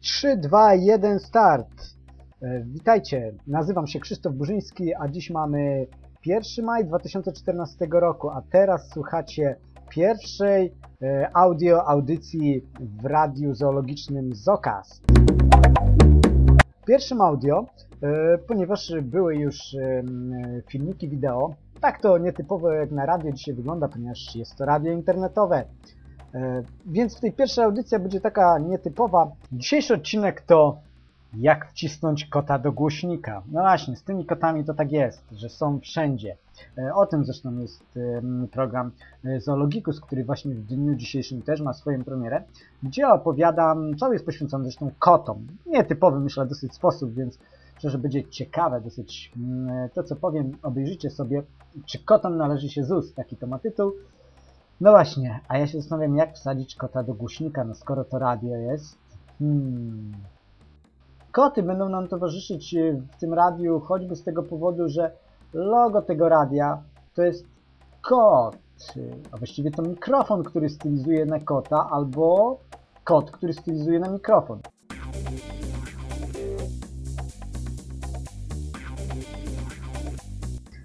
3, 2, 1, start! E, Witajcie, nazywam się Krzysztof Burzyński, a dziś mamy 1 maj 2014 roku, a teraz słuchacie pierwszej e, audio audycji w radiu zoologicznym Zokast. W pierwszym audio, e, ponieważ były już filmiki wideo, tak to nietypowo jak na radio dzisiaj wygląda, ponieważ jest to radio internetowe. E, Więc w tej pierwszej audycja będzie taka nietypowa. Dzisiejszy odcinek to jak wcisnąć kota do głośnika. No właśnie, z tymi kotami to tak jest, że są wszędzie. E, O tym zresztą jest program e, Zoologikus, który właśnie w dniu dzisiejszym też ma swoją premierę, gdzie opowiadam, cały jest poświęcony zresztą kotom. Nietypowy myślę dosyć sposób, więc myślę, że będzie ciekawe dosyć to, co powiem. Obejrzyjcie sobie, czy kotom należy się ZUS. Taki to ma tytuł. No właśnie, a ja się zastanawiam, jak wsadzić kota do głośnika, no skoro to radio jest. Hmm. Koty będą nam towarzyszyć e, w tym radiu choćby z tego powodu, że logo tego radia to jest kot, a właściwie to mikrofon, który stylizuje na kota, albo kot, który stylizuje na mikrofon.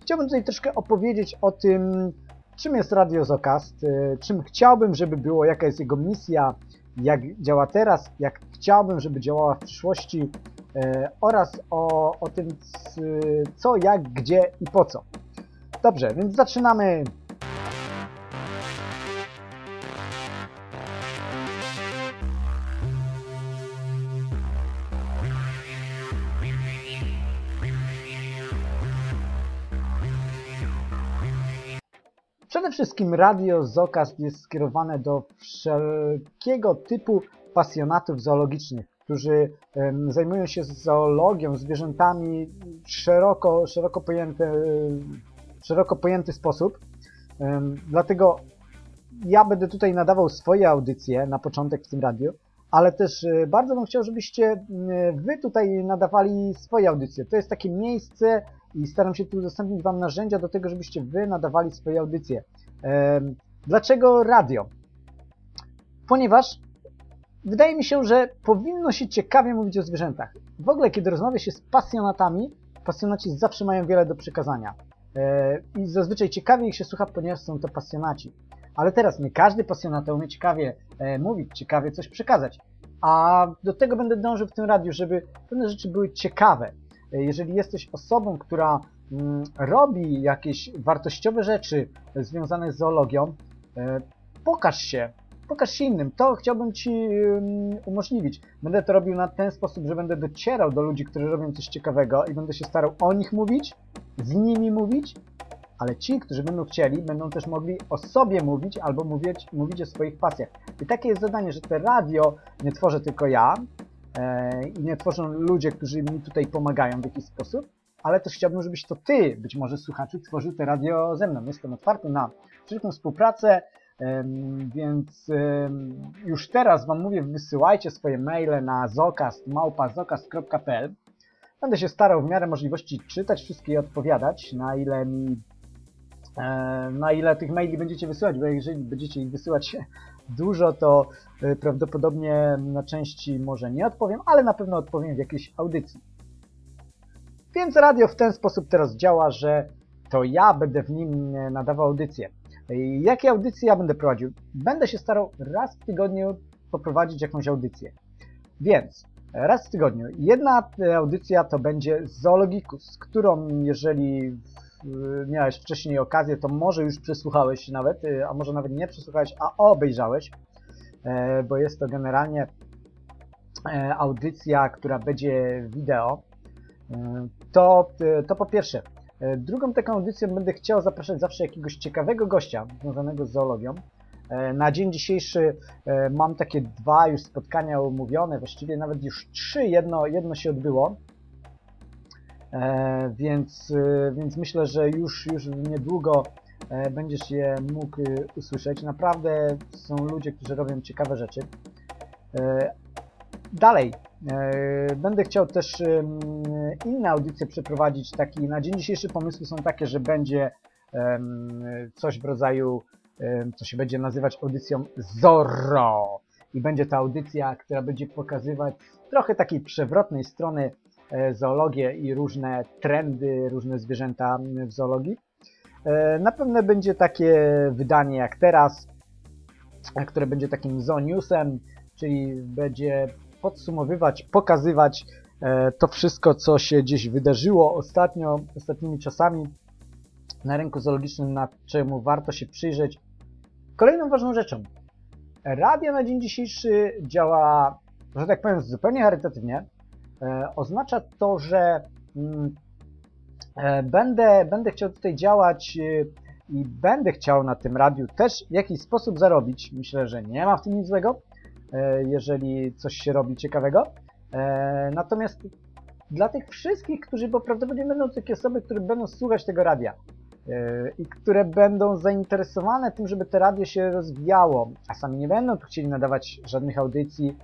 Chciałbym tutaj troszkę opowiedzieć o tym, czym jest Radio Zokast, e, czym chciałbym, żeby było, jaka jest jego misja, jak działa teraz, jak chciałbym, żeby działała w przyszłości? E, oraz o, o tym, co, jak, gdzie i po co. Dobrze, więc zaczynamy. Przede wszystkim radio Zokast jest skierowane do wszelkiego typu pasjonatów zoologicznych, którzy zajmują się zoologią, zwierzętami szeroko, szeroko, pojęte, szeroko pojęty sposób. Dlatego ja będę tutaj nadawał swoje audycje na początek w tym radiu, ale też e, bardzo bym chciał, żebyście m, wy tutaj nadawali swoje audycje. To jest takie miejsce i staram się tu udostępnić wam narzędzia do tego, żebyście wy nadawali swoje audycje. Em, Dlaczego radio? Ponieważ wydaje mi się, że powinno się ciekawie mówić o zwierzętach. W ogóle, kiedy rozmawia się z pasjonatami, pasjonaci zawsze mają wiele do przekazania. E, I zazwyczaj ciekawie ich się słucha, ponieważ są to pasjonaci. Ale teraz nie każdy pasjonata umie ciekawie e, mówić, ciekawie coś przekazać. A do tego będę dążył w tym radiu, żeby pewne rzeczy były ciekawe. E, Jeżeli jesteś osobą, która mm, robi jakieś wartościowe rzeczy związane z zoologią, e, pokaż się, pokaż się innym. To chciałbym Ci ym, umożliwić. Będę to robił na ten sposób, że będę docierał do ludzi, którzy robią coś ciekawego i będę się starał o nich mówić, z nimi mówić, ale ci, którzy będą chcieli, będą też mogli o sobie mówić albo mówić, mówić o swoich pasjach. I takie jest zadanie, że te radio nie tworzę tylko ja e, i nie tworzą ludzie, którzy mi tutaj pomagają w jakiś sposób, ale też chciałbym, żebyś to Ty, być może słuchaczu, tworzył te radio ze mną. Jestem otwarty na wszelką współpracę, Więc już teraz Wam mówię, wysyłajcie swoje maile na zokast.małpa.zokast.pl Będę się starał w miarę możliwości czytać wszystkie i odpowiadać, na ile mi na ile tych maili będziecie wysyłać, bo jeżeli będziecie ich wysyłać dużo, to e, prawdopodobnie na części może nie odpowiem, ale na pewno odpowiem w jakiejś audycji. Więc radio w ten sposób teraz działa, że to ja będę w nim e, nadawał audycje. Jakie audycje ja będę prowadził? Będę się starał raz w tygodniu poprowadzić jakąś audycję. Więc raz w tygodniu. Jedna e, audycja to będzie Zoologikus, którą jeżeli miałeś wcześniej okazję, to może już przesłuchałeś nawet, e, a może nawet nie przesłuchałeś, a obejrzałeś, e, bo jest to generalnie e, audycja, która będzie wideo. E, To, to po pierwsze. Drugą taką audycję będę chciał zapraszać zawsze jakiegoś ciekawego gościa związanego z zoologią. Na dzień dzisiejszy mam takie dwa już spotkania umówione, właściwie nawet już trzy, jedno, jedno się odbyło. E, Więc, e, więc myślę, że już, już niedługo e, będziesz je mógł usłyszeć. Naprawdę są ludzie, którzy robią ciekawe rzeczy. Dalej, będę chciał też inne audycje przeprowadzić. Taki, na dzień dzisiejszy pomysły są takie, że będzie coś w rodzaju, co się będzie nazywać audycją Zorro. i będzie to audycja, która będzie pokazywać trochę takiej przewrotnej strony zoologię i różne trendy, różne zwierzęta w zoologii. E, Na pewno będzie takie wydanie jak teraz, e, które będzie takim zoo newsem, czyli będzie podsumowywać, pokazywać e, to wszystko, co się gdzieś wydarzyło ostatnio, ostatnimi czasami na rynku zoologicznym, na czemu warto się przyjrzeć. Kolejną ważną rzeczą. Radio na dzień dzisiejszy działa, że tak powiem, zupełnie charytatywnie. E, oznacza to, że mm, e, będę, będę chciał tutaj działać e, i będę chciał na tym radiu też w jakiś sposób zarobić. Myślę, że nie ma w tym nic złego, jeżeli coś się robi ciekawego. Natomiast dla tych wszystkich, którzy, bo prawdopodobnie będą takie osoby, które będą słuchać tego radia i które będą zainteresowane tym, żeby to radio się rozwijało, a sami nie będą tu chcieli nadawać żadnych audycji,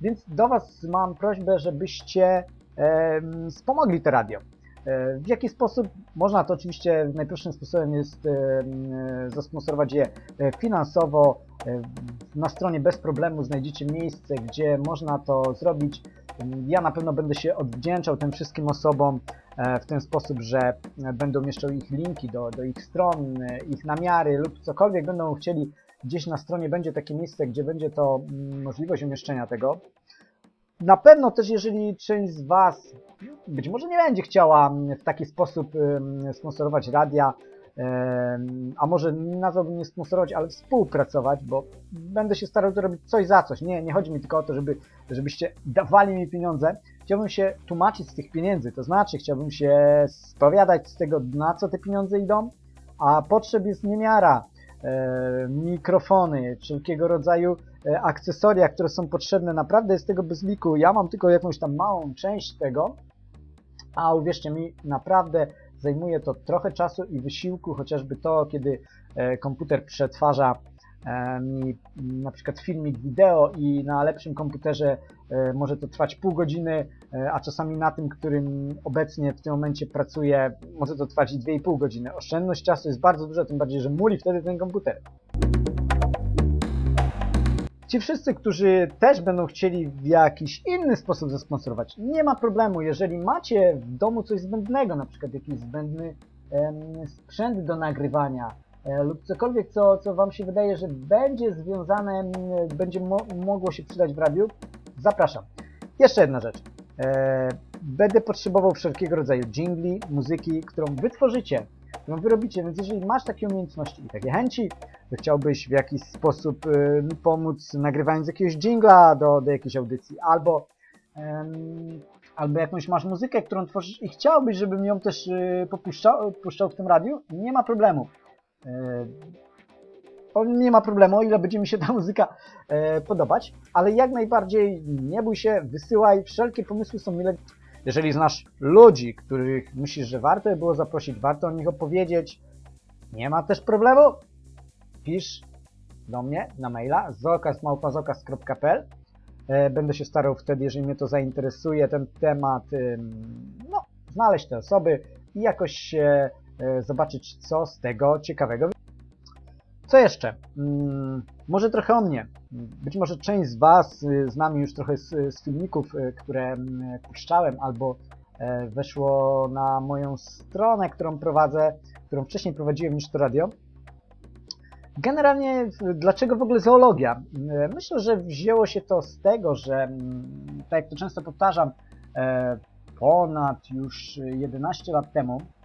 więc do Was mam prośbę, żebyście e, wspomogli to radio. E, W jaki sposób? Można to oczywiście najprostszym sposobem jest e, e, zasponsorować je e, finansowo. E, Na stronie bez problemu znajdziecie miejsce, gdzie można to zrobić. Ja na pewno będę się odwdzięczał tym wszystkim osobom e, w ten sposób, że e, będę umieszczał ich linki do, do ich stron, e, ich namiary lub cokolwiek będą chcieli. Gdzieś na stronie będzie takie miejsce, gdzie będzie to mm, możliwość umieszczenia tego. Na pewno też, jeżeli część z Was być może nie będzie chciała mm, w taki sposób sponsorować radia, a może nazwałbym nie sponsorować, ale współpracować, bo będę się starał to robić coś za coś. Nie, nie chodzi mi tylko o to, żeby, żebyście dawali mi pieniądze. Chciałbym się tłumaczyć z tych pieniędzy, to znaczy chciałbym się spowiadać z tego, na co te pieniądze idą, a potrzeb jest niemiara. E, mikrofony, wszelkiego rodzaju e, akcesoria, które są potrzebne, naprawdę jest tego bez liku. Ja mam tylko jakąś tam małą część tego, a uwierzcie mi, naprawdę zajmuje to trochę czasu i wysiłku, chociażby to, kiedy e, komputer przetwarza mi na przykład filmik wideo i na lepszym komputerze e, może to trwać pół godziny, e, a czasami na tym, którym obecnie w tym momencie pracuję, może to trwać i 2,5 godziny. Oszczędność czasu jest bardzo duża, tym bardziej, że muli wtedy ten komputer. Ci wszyscy, którzy też będą chcieli w jakiś inny sposób zasponsorować, nie ma problemu. Jeżeli macie w domu coś zbędnego, na przykład jakiś zbędny sprzęt do nagrywania lub cokolwiek, co, co Wam się wydaje, że będzie związane, będzie mo mogło się przydać w radiu, zapraszam. Jeszcze jedna rzecz. E, będę potrzebował wszelkiego rodzaju jingli, muzyki, którą wytworzycie, którą wyrobicie, więc jeżeli masz takie umiejętności i takie chęci, że chciałbyś w jakiś sposób mi pomóc nagrywając jakiegoś jingla do, do jakiejś audycji, albo, albo jakąś masz muzykę, którą tworzysz i chciałbyś, żebym ją też popuszczał, puszczał w tym radiu, nie ma problemu. O, nie ma problemu, o ile będzie mi się ta muzyka e, podobać, ale jak najbardziej nie bój się, wysyłaj, wszelkie pomysły są mile. Jeżeli znasz ludzi, których myślisz, że warto by było zaprosić, warto o nich opowiedzieć, nie ma też problemu, pisz do mnie na maila zokaz.małpazokas.pl E, Będę się starał wtedy, jeżeli mnie to zainteresuje, ten temat, no, znaleźć te osoby i jakoś się e, zobaczyć, co z tego ciekawego. Co jeszcze? Mm, może trochę o mnie. Być może część z Was y, zna mnie już trochę z, z filmików, y, które mm, puszczałem albo e, weszło na moją stronę, którą prowadzę, którą wcześniej prowadziłem niż to radio. Generalnie, dlaczego w ogóle zoologia? E, Myślę, że wzięło się to z tego, że, mm, tak jak to często powtarzam, e, ponad już 11 lat temu e,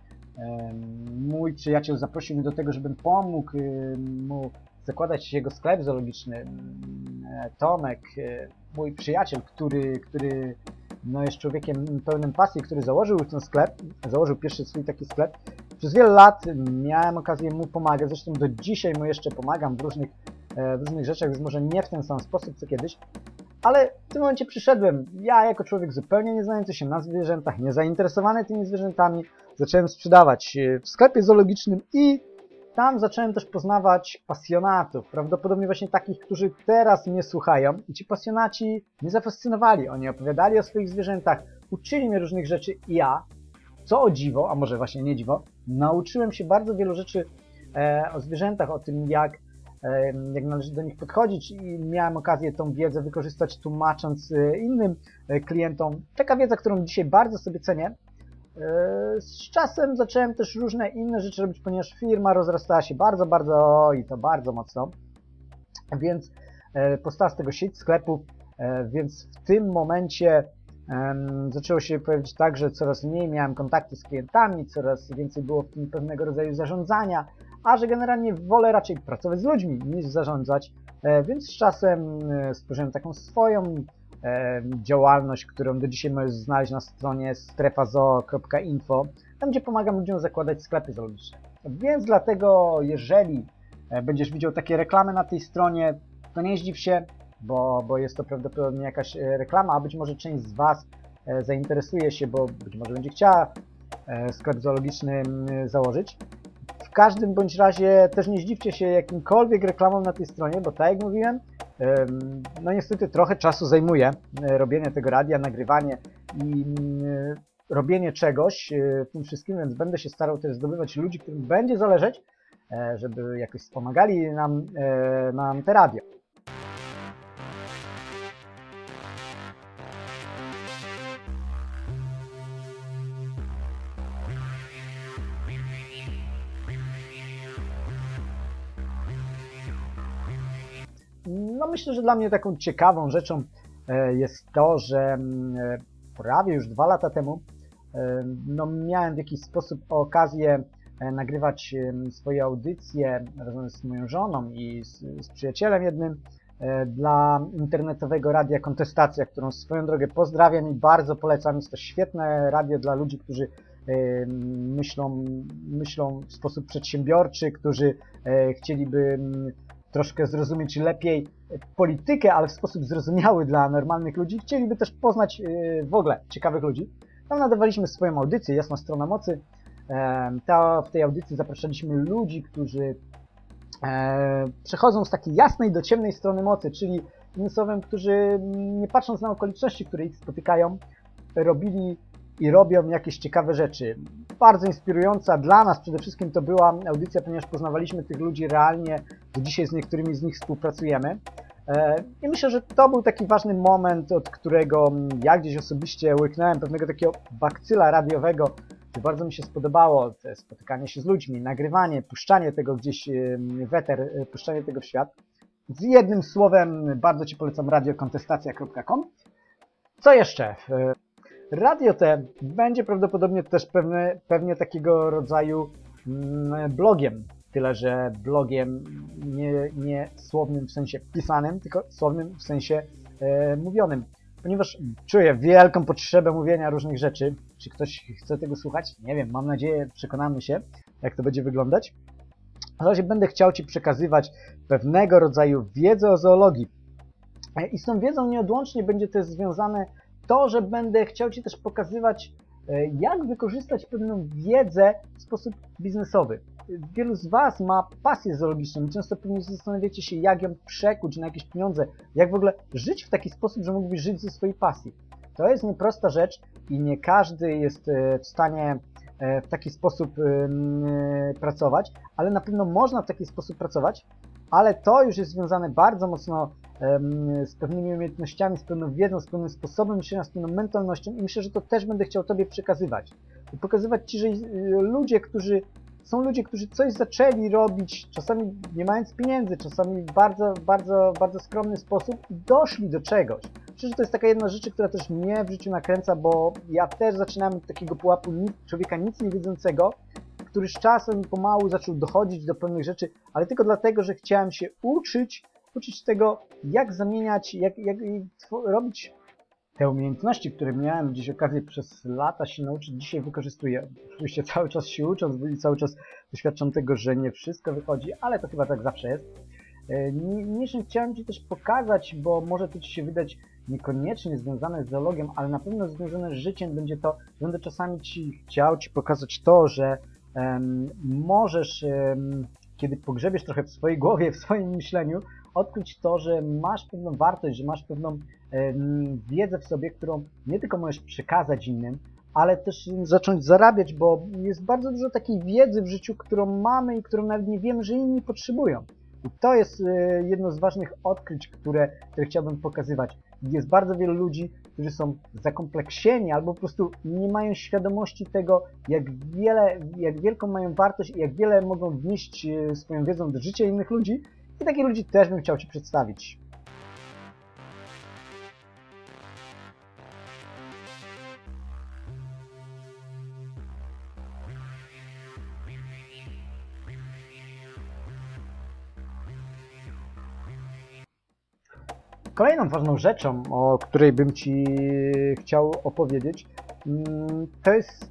mój przyjaciel zaprosił mnie do tego, żebym pomógł e, mu zakładać jego sklep zoologiczny. E, Tomek, e, mój przyjaciel, który, który no jest człowiekiem pełnym pasji, który założył ten sklep, założył pierwszy swój taki sklep. Przez wiele lat miałem okazję mu pomagać, zresztą do dzisiaj mu jeszcze pomagam w różnych, e, w różnych rzeczach, już może nie w ten sam sposób co kiedyś, ale w tym momencie przyszedłem, ja jako człowiek zupełnie nie znający się na zwierzętach, niezainteresowany tymi zwierzętami, zacząłem sprzedawać e, w sklepie zoologicznym i tam zacząłem też poznawać pasjonatów, prawdopodobnie właśnie takich, którzy teraz mnie słuchają i ci pasjonaci mnie zafascynowali. Oni opowiadali o swoich zwierzętach, uczyli mnie różnych rzeczy i ja, co o dziwo, a może właśnie nie dziwo, nauczyłem się bardzo wielu rzeczy e, o zwierzętach, o tym jak e, jak należy do nich podchodzić i miałem okazję tą wiedzę wykorzystać tłumacząc innym klientom. Taka wiedza, którą dzisiaj bardzo sobie cenię. E, Z czasem zacząłem też różne inne rzeczy robić, ponieważ firma rozrastała się bardzo, bardzo i to bardzo mocno. Więc e, powstała z tego sieć sklepów, e, więc w tym momencie zaczęło się pojawić tak, że coraz mniej miałem kontakty z klientami, coraz więcej było w tym pewnego rodzaju zarządzania, a że generalnie wolę raczej pracować z ludźmi niż zarządzać, więc z czasem stworzyłem taką swoją działalność, którą do dzisiaj możesz znaleźć na stronie strefazoo.info, tam gdzie pomagam ludziom zakładać sklepy zoologiczne. Więc dlatego, jeżeli e, będziesz widział takie reklamy na tej stronie, to nie zdziw się, bo, bo jest to prawdopodobnie jakaś e, reklama, a być może część z Was e, zainteresuje się, bo być może będzie chciała sklep zoologiczny założyć. W każdym bądź razie też nie zdziwcie się jakimkolwiek reklamom na tej stronie, bo tak jak mówiłem, em, no niestety trochę czasu zajmuje e, robienie tego radia, nagrywanie i mm, robienie czegoś e, w tym wszystkim, więc będę się starał też zdobywać ludzi, którym będzie zależeć, e, żeby jakoś wspomagali nam, e, nam te radio. No myślę, że dla mnie taką ciekawą rzeczą e, jest to, że mm, e, prawie już dwa lata temu e, no, miałem w jakiś sposób okazję nagrywać swoje audycje razem z moją żoną i z, z przyjacielem jednym dla internetowego radia Kontestacja, którą swoją drogę pozdrawiam i bardzo polecam. Jest to świetne radio dla ludzi, którzy myślą, myślą w sposób przedsiębiorczy, którzy chcieliby mm, troszkę zrozumieć lepiej politykę, ale w sposób zrozumiały dla normalnych ludzi. Chcieliby też poznać e, w ogóle ciekawych ludzi. Tam nadawaliśmy swoją audycję, Jasna Strona Mocy. E, Ta, w tej audycji zapraszaliśmy ludzi, którzy e, przechodzą z takiej jasnej do ciemnej strony mocy, czyli innymi słowem, którzy nie patrząc na okoliczności, które ich spotykają, robili i robią jakieś ciekawe rzeczy. Bardzo inspirująca dla nas przede wszystkim to była audycja, ponieważ poznawaliśmy tych ludzi realnie, do dzisiaj z niektórymi z nich współpracujemy. E, I myślę, że to był taki ważny moment, od którego ja gdzieś osobiście łyknąłem pewnego takiego bakcyla radiowego, że bardzo mi się spodobało spotykanie się z ludźmi, nagrywanie, puszczanie tego gdzieś em, w eter, e, puszczanie tego w świat. Z jednym słowem bardzo Ci polecam radiokontestacja.com. Co jeszcze? Radio te będzie prawdopodobnie też pewne, pewnie takiego rodzaju mm, blogiem. Tyle, że blogiem nie, nie słownym w sensie pisanym, tylko słownym w sensie e, mówionym. Ponieważ czuję wielką potrzebę mówienia różnych rzeczy. Czy ktoś chce tego słuchać? Nie wiem, mam nadzieję, przekonamy się, jak to będzie wyglądać. W razie będę chciał Ci przekazywać pewnego rodzaju wiedzę o zoologii. E, I z tą wiedzą nieodłącznie będzie też związane to, że będę chciał Ci też pokazywać, e, jak wykorzystać pewną wiedzę w sposób biznesowy. Wielu z Was ma pasję zoologiczną i często pewnie zastanawiacie się, jak ją przekuć na jakieś pieniądze, jak w ogóle żyć w taki sposób, że mógłbyś żyć ze swojej pasji. To jest nieprosta rzecz i nie każdy jest e, w stanie e, w taki sposób pracować, ale na pewno można w taki sposób pracować, ale to już jest związane bardzo mocno z pewnymi umiejętnościami, z pewną wiedzą, z pewnym sposobem myślenia, z pewną mentalnością i myślę, że to też będę chciał Tobie przekazywać. I pokazywać Ci, że y, ludzie, którzy są ludzie, którzy coś zaczęli robić, czasami nie mając pieniędzy, czasami w bardzo, bardzo, bardzo skromny sposób i doszli do czegoś. Myślę, że to jest taka jedna rzecz, która też mnie w życiu nakręca, bo ja też zaczynałem od takiego pułapu człowieka nic nie wiedzącego, który z czasem pomału zaczął dochodzić do pewnych rzeczy, ale tylko dlatego, że chciałem się uczyć, uczyć tego, jak zamieniać, jak, jak robić te umiejętności, które miałem gdzieś okazję przez lata się nauczyć, dzisiaj wykorzystuję. Oczywiście cały czas się ucząc, cały czas doświadczam tego, że nie wszystko wychodzi, ale to chyba tak zawsze jest. E, Niniejszym chciałem Ci też pokazać, bo może to Ci się wydać niekoniecznie związane z zoologią, ale na pewno związane z życiem będzie to, będę czasami Ci chciał Ci pokazać to, że em, możesz, em, kiedy pogrzebiesz trochę w swojej głowie, w swoim myśleniu, odkryć to, że masz pewną wartość, że masz pewną wiedzę w sobie, którą nie tylko możesz przekazać innym, ale też zacząć zarabiać, bo jest bardzo dużo takiej wiedzy w życiu, którą mamy i którą nawet nie wiemy, że inni potrzebują. I to jest e, jedno z ważnych odkryć, które, które chciałbym pokazywać. Jest bardzo wielu ludzi, którzy są zakompleksieni albo po prostu nie mają świadomości tego, jak wiele, jak wielką mają wartość i jak wiele mogą wnieść e, swoją wiedzą do życia innych ludzi. I takich ludzi też bym chciał Ci przedstawić. Kolejną ważną rzeczą, o której bym Ci chciał opowiedzieć, mm, to jest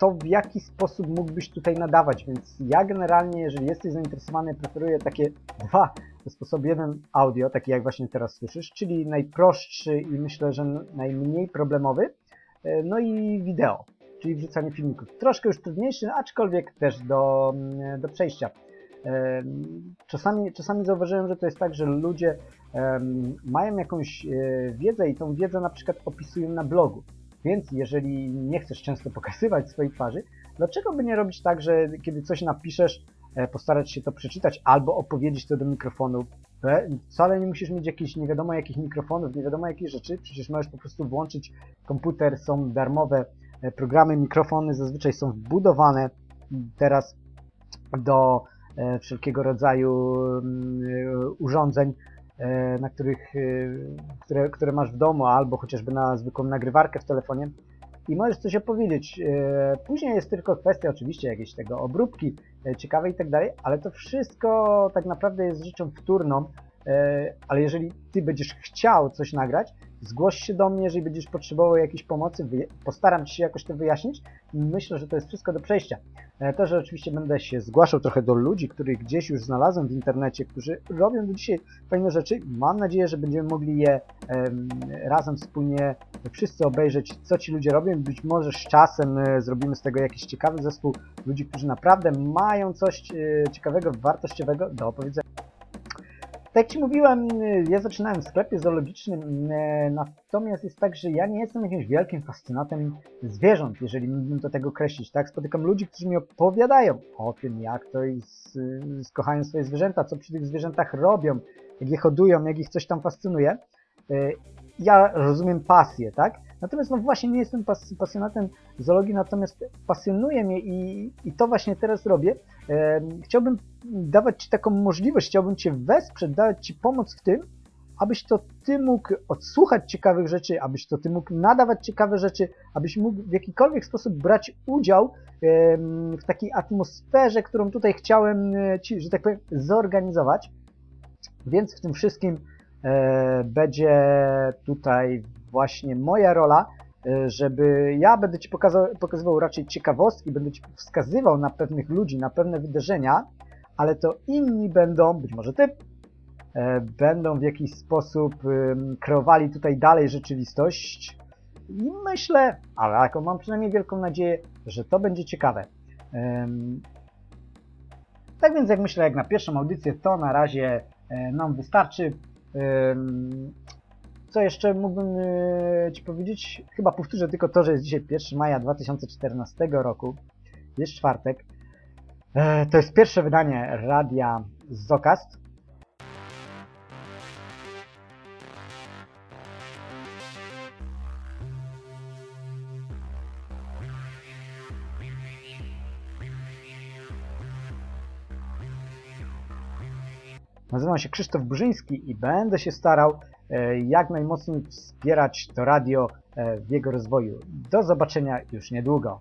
to, w jaki sposób mógłbyś tutaj nadawać. Więc ja generalnie, jeżeli jesteś zainteresowany, preferuję takie dwa sposoby. Jeden audio, taki jak właśnie teraz słyszysz, czyli najprostszy i myślę, że najmniej problemowy. e, No i wideo, czyli wrzucanie filmików. Troszkę już trudniejszy, aczkolwiek też do, mm, do przejścia. Em, Czasami, czasami zauważyłem, że to jest tak, że ludzie mają jakąś e, wiedzę i tą wiedzę na przykład opisują na blogu. Więc jeżeli nie chcesz często pokazywać swojej twarzy, dlaczego by nie robić tak, że kiedy coś napiszesz, e, postarać się to przeczytać albo opowiedzieć to do mikrofonu. Wcale nie musisz mieć jakichś nie wiadomo jakich mikrofonów, nie wiadomo jakich rzeczy, przecież możesz po prostu włączyć komputer, są darmowe e, programy, mikrofony zazwyczaj są wbudowane teraz do e, wszelkiego rodzaju mm, urządzeń, na których, e, które, które masz w domu, albo chociażby na zwykłą nagrywarkę w telefonie i możesz coś opowiedzieć. E, Później jest tylko kwestia oczywiście jakiejś tego obróbki e, ciekawej i tak dalej, ale to wszystko tak naprawdę jest rzeczą wtórną, e, ale jeżeli ty będziesz chciał coś nagrać, zgłoś się do mnie, jeżeli będziesz potrzebował jakiejś pomocy, postaram się jakoś to wyjaśnić. Myślę, że to jest wszystko do przejścia. E, To, że oczywiście będę się zgłaszał trochę do ludzi, których gdzieś już znalazłem w internecie, którzy robią do dzisiaj fajne rzeczy. Mam nadzieję, że będziemy mogli je em, razem wspólnie wszyscy obejrzeć, co ci ludzie robią. Być może z czasem e, zrobimy z tego jakiś ciekawy zespół ludzi, którzy naprawdę mają coś e, ciekawego, wartościowego do opowiedzenia. Tak jak Ci mówiłem, e, ja zaczynałem w sklepie zoologicznym, e, natomiast jest tak, że ja nie jestem jakimś wielkim fascynatem zwierząt, jeżeli mógłbym do tego określić, tak? Spotykam ludzi, którzy mi opowiadają o tym, jak to jest, y, kochają swoje zwierzęta, co przy tych zwierzętach robią, jak je hodują, jak ich coś tam fascynuje. E, Ja rozumiem pasję, tak? Natomiast no właśnie nie jestem pas pasjonatem zoologii, natomiast pasjonuje mnie i, i to właśnie teraz robię. E, Chciałbym dawać Ci taką możliwość, chciałbym Cię wesprzeć, dawać Ci pomoc w tym, abyś to Ty mógł odsłuchać ciekawych rzeczy, abyś to Ty mógł nadawać ciekawe rzeczy, abyś mógł w jakikolwiek sposób brać udział w takiej atmosferze, którą tutaj chciałem e, Ci, że tak powiem, zorganizować. Więc w tym wszystkim e, będzie tutaj właśnie moja rola, e, żeby ja będę Ci pokazał, pokazywał raczej ciekawostki, będę Ci wskazywał na pewnych ludzi, na pewne wydarzenia, ale to inni będą, być może Ty, e, będą w jakiś sposób kreowali tutaj dalej rzeczywistość. I myślę, ale jaką mam przynajmniej wielką nadzieję, że to będzie ciekawe. Tak więc jak myślę, jak na pierwszą audycję, to na razie e, nam wystarczy. Co jeszcze mógłbym e, Ci powiedzieć? Chyba powtórzę tylko to, że jest dzisiaj 1 maja 2014 roku. Jest czwartek. E, To jest pierwsze wydanie radia Zokast. Nazywam się Krzysztof Burzyński i będę się starał jak najmocniej wspierać to radio e, w jego rozwoju. Do zobaczenia już niedługo.